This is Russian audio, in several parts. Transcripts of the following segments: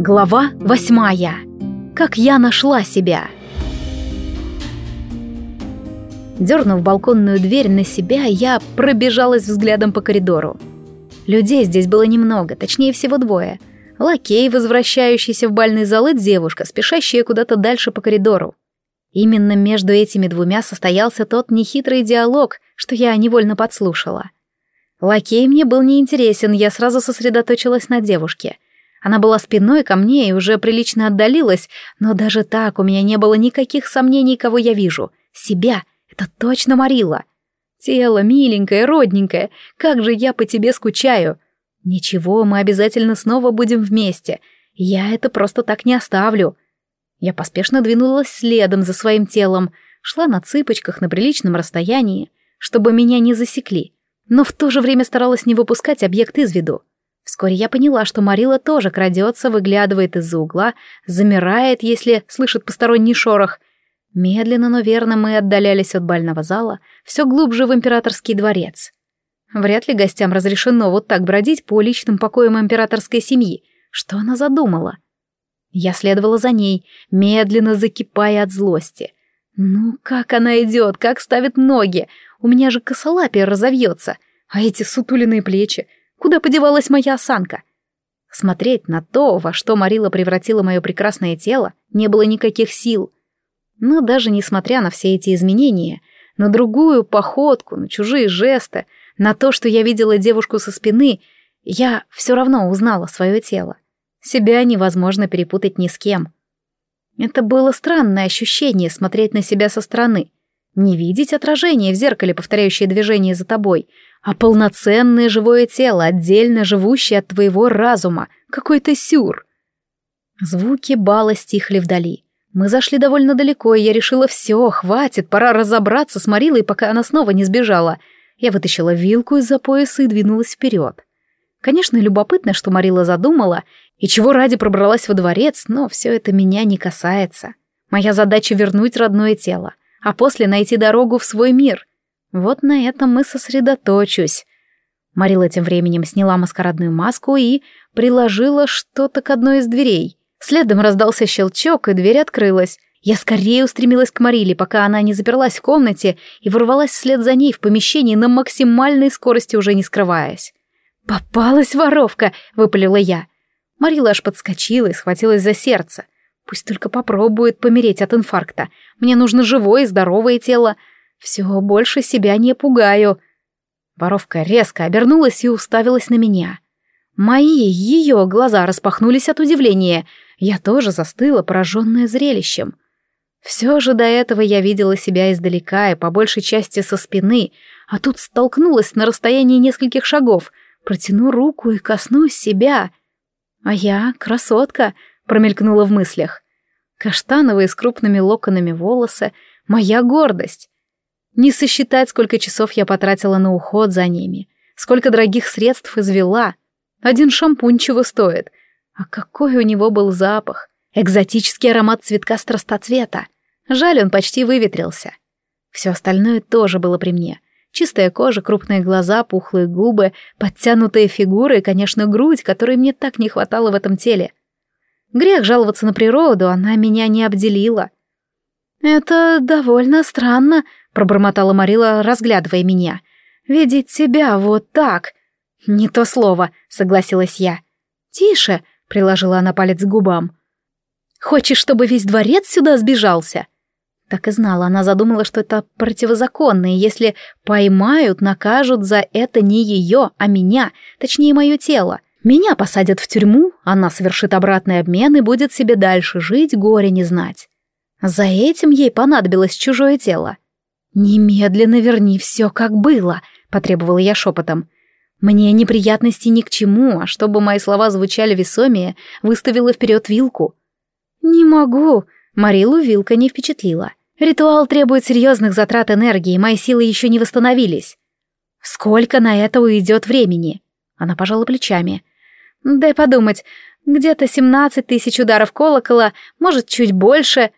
Глава восьмая. Как я нашла себя. Дернув балконную дверь на себя, я пробежалась взглядом по коридору. Людей здесь было немного, точнее всего двое. Лакей, возвращающийся в бальный зал, и девушка, спешащая куда-то дальше по коридору. Именно между этими двумя состоялся тот нехитрый диалог, что я невольно подслушала. Лакей мне был неинтересен, я сразу сосредоточилась на девушке — она была спиной ко мне и уже прилично отдалилась, но даже так у меня не было никаких сомнений, кого я вижу. Себя. Это точно Марила. Тело миленькое, родненькое. Как же я по тебе скучаю. Ничего, мы обязательно снова будем вместе. Я это просто так не оставлю. Я поспешно двинулась следом за своим телом, шла на цыпочках на приличном расстоянии, чтобы меня не засекли, но в то же время старалась не выпускать объект из виду. Вскоре я поняла, что Марила тоже крадется, выглядывает из-за угла, замирает, если слышит посторонний шорох. Медленно, но верно мы отдалялись от бального зала, все глубже в императорский дворец. Вряд ли гостям разрешено вот так бродить по личным покоям императорской семьи. Что она задумала? Я следовала за ней, медленно закипая от злости. Ну, как она идет, как ставит ноги? У меня же косолапие разовьется. А эти сутуленные плечи — Куда подевалась моя осанка? Смотреть на то, во что Марила превратила мое прекрасное тело, не было никаких сил. Но даже несмотря на все эти изменения, на другую походку, на чужие жесты, на то, что я видела девушку со спины, я все равно узнала свое тело. Себя невозможно перепутать ни с кем. Это было странное ощущение смотреть на себя со стороны. Не видеть отражение в зеркале, повторяющее движение за тобой, а полноценное живое тело, отдельно живущее от твоего разума, какой-то сюр. Звуки бала стихли вдали. Мы зашли довольно далеко, и я решила, все, хватит, пора разобраться с Марилой, пока она снова не сбежала. Я вытащила вилку из-за пояса и двинулась вперед. Конечно, любопытно, что Марила задумала, и чего ради пробралась во дворец, но все это меня не касается. Моя задача вернуть родное тело, а после найти дорогу в свой мир. Вот на этом и сосредоточусь. Марила тем временем сняла маскарадную маску и приложила что-то к одной из дверей. Следом раздался щелчок, и дверь открылась. Я скорее устремилась к Мариле, пока она не заперлась в комнате и ворвалась вслед за ней в помещении на максимальной скорости, уже не скрываясь. «Попалась воровка!» — выпалила я. Марила аж подскочила и схватилась за сердце. Пусть только попробует помереть от инфаркта. Мне нужно живое и здоровое тело. Все больше себя не пугаю. Воровка резко обернулась и уставилась на меня. Мои, ее глаза распахнулись от удивления. Я тоже застыла, пораженная зрелищем. Все же до этого я видела себя издалека и по большей части со спины, а тут столкнулась на расстоянии нескольких шагов, протяну руку и коснусь себя. А я красотка, промелькнула в мыслях. Каштановые с крупными локонами волосы — моя гордость. Не сосчитать, сколько часов я потратила на уход за ними, сколько дорогих средств извела. Один шампунь чего стоит. А какой у него был запах. Экзотический аромат цветка страстоцвета. Жаль, он почти выветрился. Все остальное тоже было при мне. Чистая кожа, крупные глаза, пухлые губы, подтянутая фигура и, конечно, грудь, которой мне так не хватало в этом теле. Грех жаловаться на природу, она меня не обделила. «Это довольно странно», пробормотала Марила, разглядывая меня. «Видеть тебя вот так!» «Не то слово», — согласилась я. «Тише», — приложила она палец к губам. «Хочешь, чтобы весь дворец сюда сбежался?» Так и знала, она задумала, что это противозаконно, и если поймают, накажут за это не ее, а меня, точнее, мое тело. Меня посадят в тюрьму, она совершит обратный обмен и будет себе дальше жить, горе не знать. За этим ей понадобилось чужое тело. «Немедленно верни все, как было», — потребовала я шепотом. Мне неприятности ни к чему, а чтобы мои слова звучали весомее, выставила вперед вилку. «Не могу», — Марилу вилка не впечатлила. «Ритуал требует серьезных затрат энергии, мои силы еще не восстановились». «Сколько на это уйдет времени?» Она пожала плечами. «Дай подумать, где-то семнадцать тысяч ударов колокола, может, чуть больше...»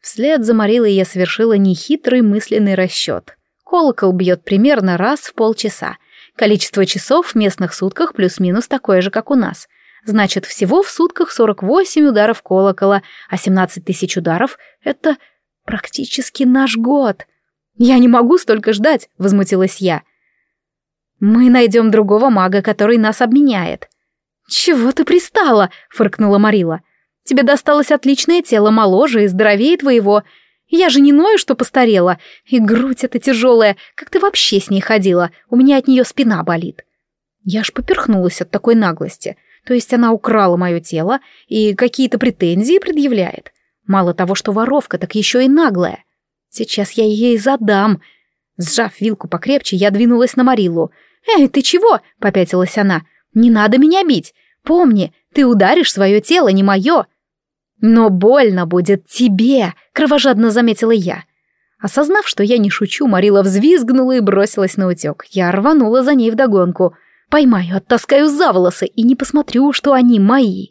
Вслед за Марилой я совершила нехитрый мысленный расчет. Колокол бьет примерно раз в полчаса. Количество часов в местных сутках плюс-минус такое же, как у нас. Значит, всего в сутках 48 ударов колокола, а 17 тысяч ударов — это практически наш год. Я не могу столько ждать, возмутилась я. Мы найдем другого мага, который нас обменяет. Чего ты пристала? фыркнула Марила. Тебе досталось отличное тело, моложе и здоровее твоего. Я же не ною, что постарела. И грудь эта тяжелая. Как ты вообще с ней ходила? У меня от нее спина болит. Я ж поперхнулась от такой наглости. То есть она украла мое тело и какие-то претензии предъявляет. Мало того, что воровка, так еще и наглая. Сейчас я ей задам. Сжав вилку покрепче, я двинулась на Марилу. «Эй, ты чего?» — попятилась она. «Не надо меня бить. Помни, ты ударишь свое тело, не мое». «Но больно будет тебе», — кровожадно заметила я. Осознав, что я не шучу, Марила взвизгнула и бросилась на утек. Я рванула за ней вдогонку — Поймаю, оттаскаю за волосы и не посмотрю, что они мои.